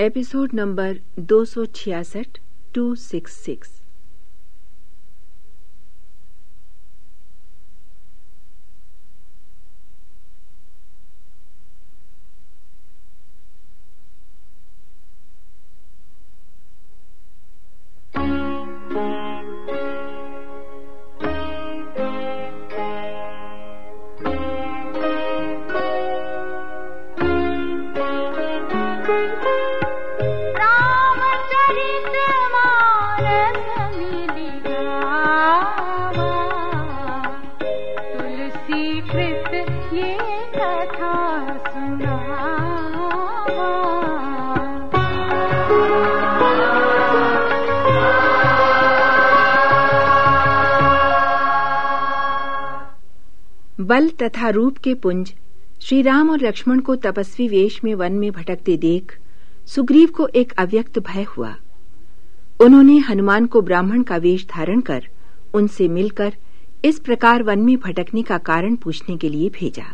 Episode number दो सौ छियासठ टू सिक्स सिक्स बल तथा रूप के पुंज श्री राम और लक्ष्मण को तपस्वी वेश में वन में भटकते देख, सुग्रीव को एक अव्यक्त भय हुआ। उन्होंने हनुमान को ब्राह्मण का वेश धारण कर, उनसे मिलकर इस प्रकार वन में भटकने का कारण पूछने के लिए भेजा।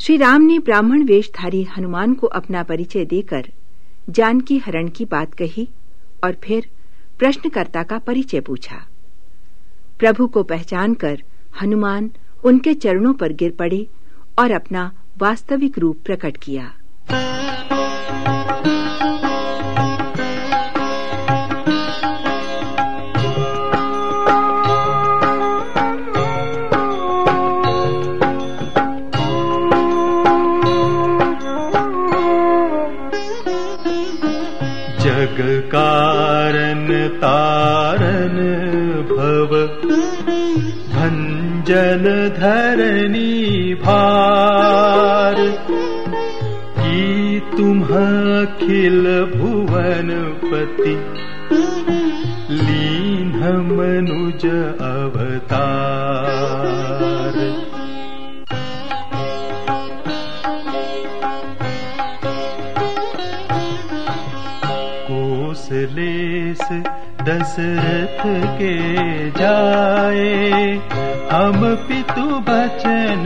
श्री राम ने ब्राह्मण वेशधारी हनुमान को अपना परिचय देकर जानकी हरण की बात कही और फिर प्रश्नकर्ता का परिचय पूछा। प्रभु को पहचान कर हनुमान उनके चरणों पर गिर पड़े और अपना वास्तविक रूप प्रकट किया। की तुम्ह अखिल भुवनपति? लीन मनुज अवतार। कोसलेस दशरथ के जाए। हम पितु बचन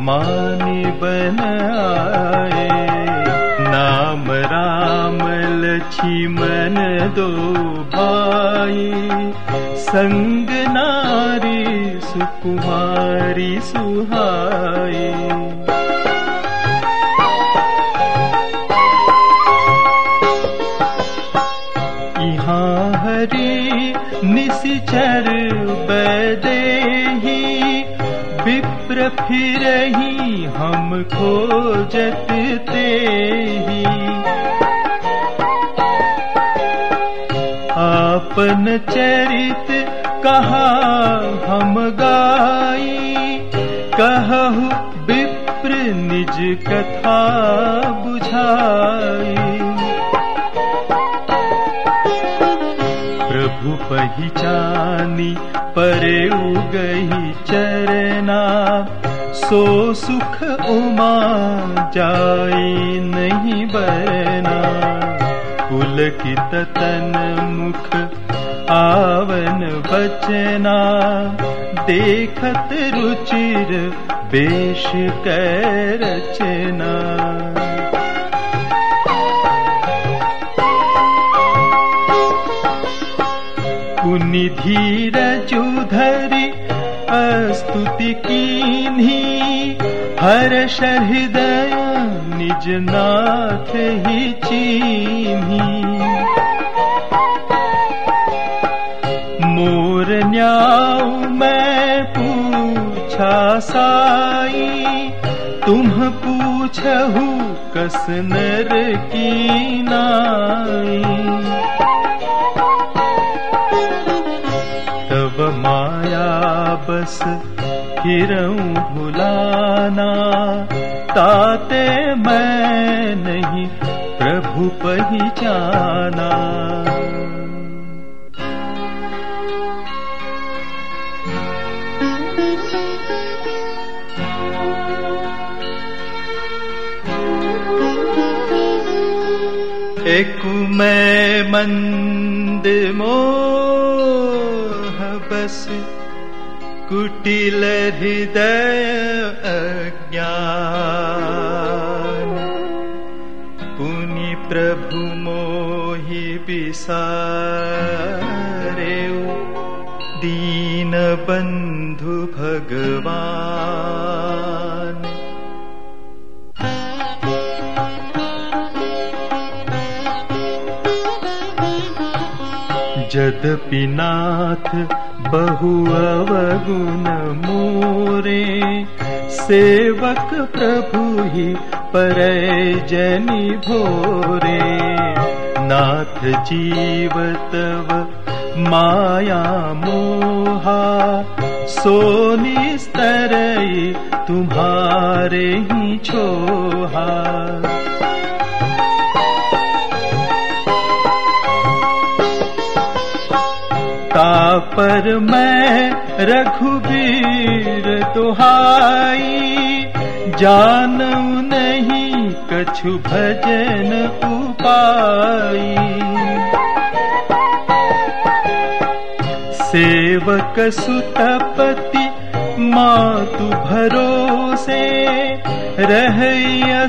मानि बन आए नाम राम लक्ष्मण दो भाई। संग नारी सुकुमारी सुहाई निशिचर बदेही विप्र फिरही हम खोजत ते ही। आपन चरित कहा हम गाई, कहु विप्र निज कथा बुझाई। पहिचानी परे गही चरना। सो सुख उमा जाई नहीं बरना। पुलकित तन मुख आवन बचना। देखत रुचिर बेश कर रचना पुनि धीरजु धरि अस्तुति कीन्ही हर हृदय निज नाथ ही चीन्ही। मोर न्याऊ मैं पूछा साई तुम पूछहु कस नर की नाई हिरऊं भुलाना ताते मैं नहीं प्रभु पहचाना। एक मैं मंद मोह बस कुटिल हृदय अज्ञान पुनि प्रभु मोहि बिसारे दीन जदपि नाथ बहु अवगुण मोरे। सेवक प्रभु ही पर जनि भोरे। नाथ जीवतव माया मोहा। सोनी तुम्हारे ही छोहा पर मैं रघुबीर तुहाई जान नहीं कछु भजन उपाई। सेवक सुतपति मातु भरोसे रह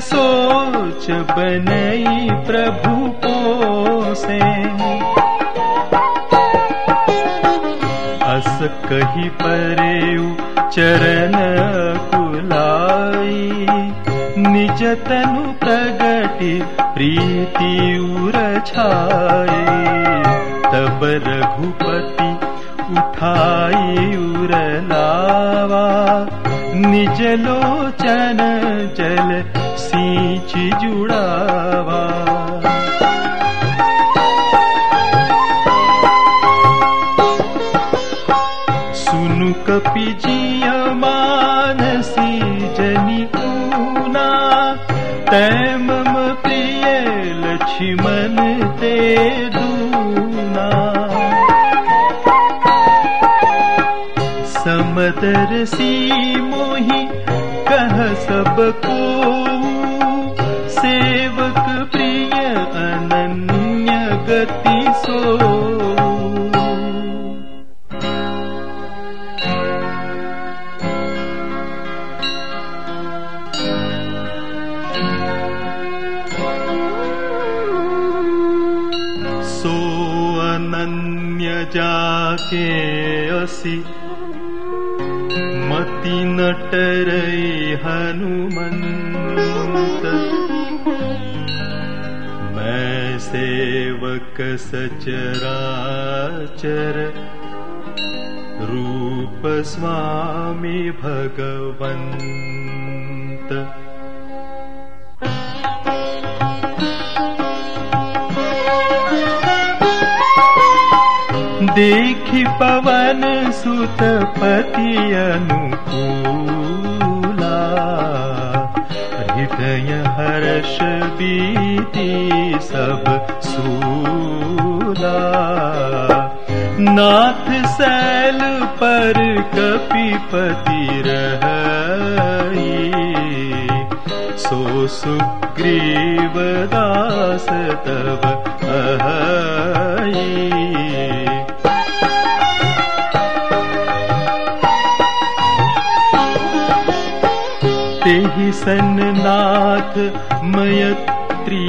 सोच बनई प्रभु पोसे। अस कही परेऊ चरण कुलाई। निज तनु प्रगति प्रीति उर तब रघुपति उठाई उर लावा। निज लोचन जल सींच जुड़ावा कपि मानसी जनि पूना तै मम प्रिय लक्ष्मण ते दूना समदर सी मोहि कह सब को जाके असि मति नटरई हनुमंत मैं सेवक सचराचर रूप स्वामी भगवन्त देखि अनुकूला। हृदय हर्ष बीती सब सूला। नाथ सैल पर कपिपति रही सो सुग्रीव दास तब अहई ही सन्नाथ मयत्री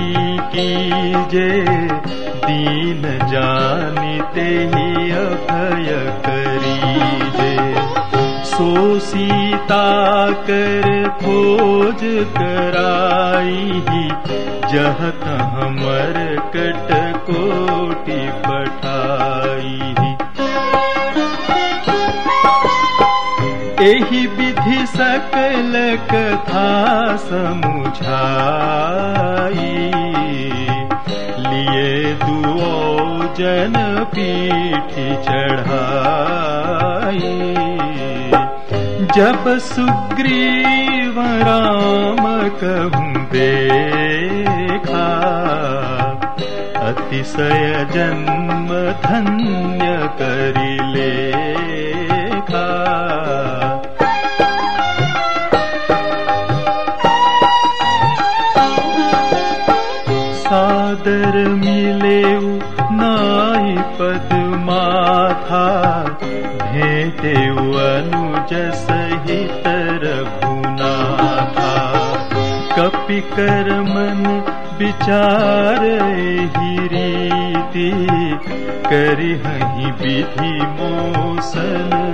की जे दीन जानिते ही अभय करीजे। सो सीता कर खोज कराई ही जहत हमर कट कोटि पठाई एहि विधि सकल कथा समुझाई। लिए दुओ जन पीठ चढ़ाई। जब सुग्रीव राम कहूँ देखा। अतिशय जन्म धन्य करिले सादर मिले नाई पद माथा। भेटे अनुज सहित रघुनाथा। कपि कर मन विचार रीति करी विधि मोसन